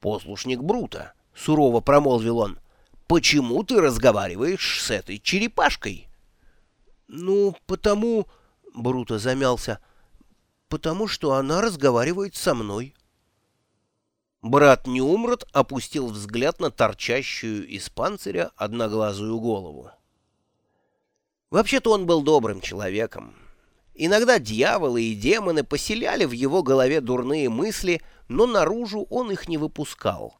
«Послушник Брута», — сурово промолвил он, — «почему ты разговариваешь с этой черепашкой?» «Ну, потому...» — Бруто замялся. «Потому что она разговаривает со мной». Брат Нюмрот опустил взгляд на торчащую из панциря одноглазую голову. Вообще-то он был добрым человеком. Иногда дьяволы и демоны поселяли в его голове дурные мысли, но наружу он их не выпускал.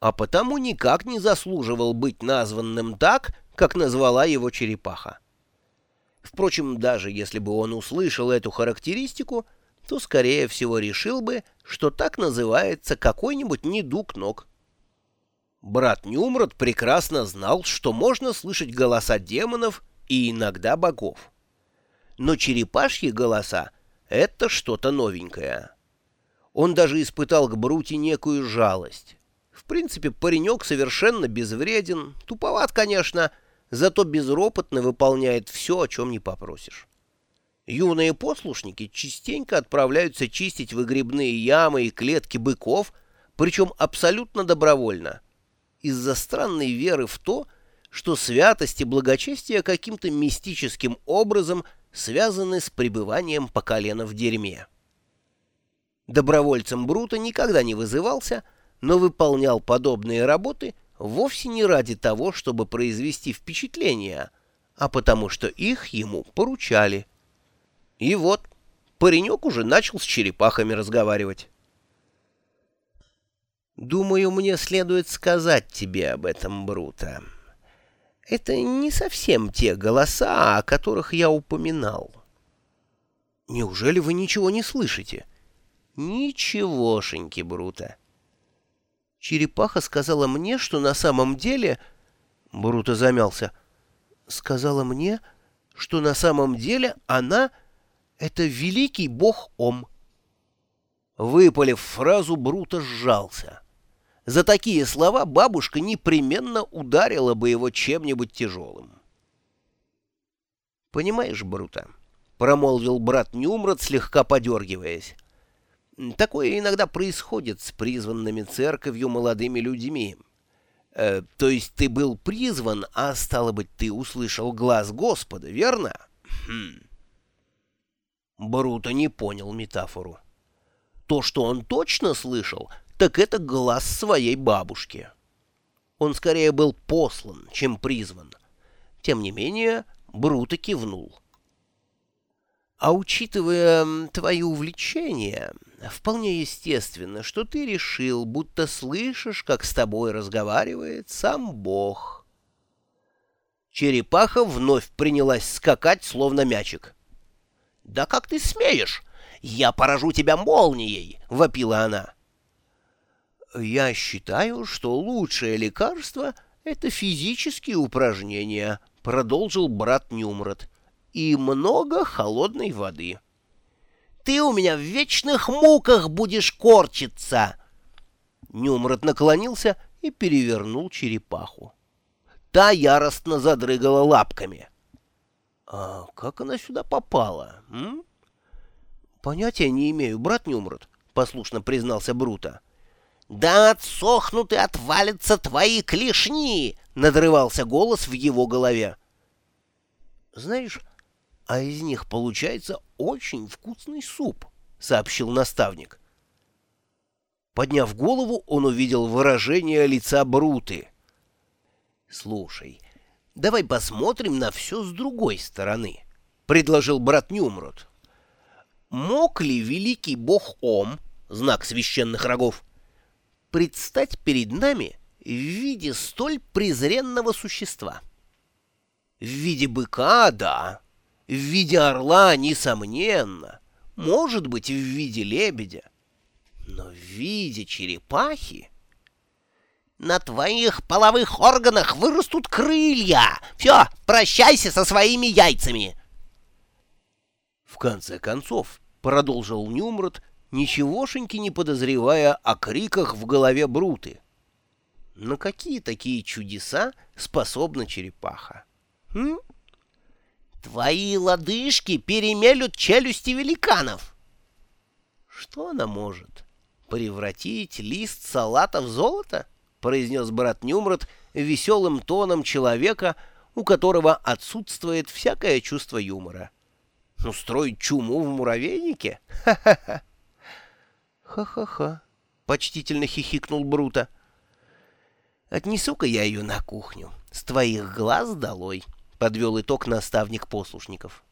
А потому никак не заслуживал быть названным так, как назвала его черепаха. Впрочем, даже если бы он услышал эту характеристику, то, скорее всего, решил бы, что так называется какой-нибудь недуг ног. Брат Нюмрод прекрасно знал, что можно слышать голоса демонов и иногда богов. Но черепашьи голоса — это что-то новенькое. Он даже испытал к Брути некую жалость. В принципе, паренек совершенно безвреден, туповат, конечно, зато безропотно выполняет все, о чем не попросишь. Юные послушники частенько отправляются чистить выгребные ямы и клетки быков, причем абсолютно добровольно, из-за странной веры в то, что святость и благочестие каким-то мистическим образом связаны с пребыванием по колено в дерьме. Добровольцем Брута никогда не вызывался, но выполнял подобные работы вовсе не ради того, чтобы произвести впечатление, а потому что их ему поручали. И вот, паренек уже начал с черепахами разговаривать. «Думаю, мне следует сказать тебе об этом, Брута. Это не совсем те голоса, о которых я упоминал». «Неужели вы ничего не слышите?» «Ничегошеньки, Брута». Черепаха сказала мне, что на самом деле... Брута замялся. Сказала мне, что на самом деле она это великий бог Ом. Выпалив фразу, Бруто сжался. За такие слова бабушка непременно ударила бы его чем-нибудь тяжелым. «Понимаешь, Бруто?» — промолвил брат Нюмрот, слегка подергиваясь. «Такое иногда происходит с призванными церковью молодыми людьми. Э, то есть ты был призван, а стало быть, ты услышал глаз Господа, верно?» хм. Бруто не понял метафору. То, что он точно слышал, так это глаз своей бабушки. Он скорее был послан, чем призван. Тем не менее, Бруто кивнул. А учитывая твои увлечения, вполне естественно, что ты решил, будто слышишь, как с тобой разговаривает сам Бог. Черепаха вновь принялась скакать, словно мячик. «Да как ты смеешь? Я поражу тебя молнией!» — вопила она. «Я считаю, что лучшее лекарство — это физические упражнения», — продолжил брат Нюмрот, — «и много холодной воды». «Ты у меня в вечных муках будешь корчиться!» Нюмрот наклонился и перевернул черепаху. Та яростно задрыгала лапками — «А как она сюда попала, м?» «Понятия не имею, брат не умрет», — послушно признался Брута. «Да отсохнут и отвалятся твои клешни!» — надрывался голос в его голове. «Знаешь, а из них получается очень вкусный суп», — сообщил наставник. Подняв голову, он увидел выражение лица Бруты. «Слушай, давай посмотрим на все с другой стороны», — предложил брат Нюмрот. «Мог ли великий бог Ом, знак священных рогов, предстать перед нами в виде столь презренного существа? В виде быка — да, в виде орла — несомненно, может быть, в виде лебедя, но в виде черепахи...» На твоих половых органах вырастут крылья. Все, прощайся со своими яйцами. В конце концов, продолжил Нюмрот, ничегошеньки не подозревая о криках в голове Бруты. На какие такие чудеса способна черепаха? М? Твои лодыжки перемелют челюсти великанов. Что она может? «Превратить лист салата в золото?» — произнес брат Нюмрот веселым тоном человека, у которого отсутствует всякое чувство юмора. «Устроить чуму в муравейнике? Ха-ха-ха!» «Ха-ха-ха!» — почтительно хихикнул Брута. «Отнесу-ка я ее на кухню. С твоих глаз долой!» — подвел итог наставник послушников.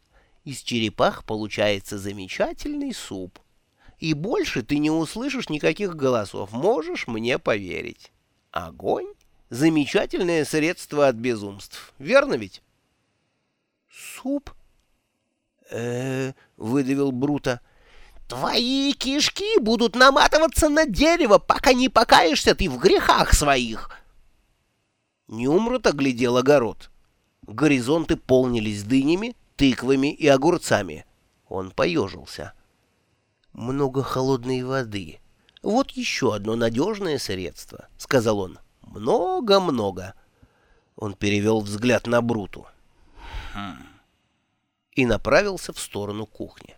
«Из черепах получается замечательный суп. И больше ты не услышишь никаких голосов, можешь мне поверить. Огонь — замечательное средство от безумств, верно ведь?» «Суп?» э выдавил Брута. «Твои кишки будут наматываться на дерево, пока не покаешься ты в грехах своих!» Нюмрот оглядел огород. Горизонты полнились дынями, тыквами и огурцами. Он поежился. «Много холодной воды. Вот еще одно надежное средство», — сказал он. «Много-много». Он перевел взгляд на Бруту. «Хм...» и направился в сторону кухни.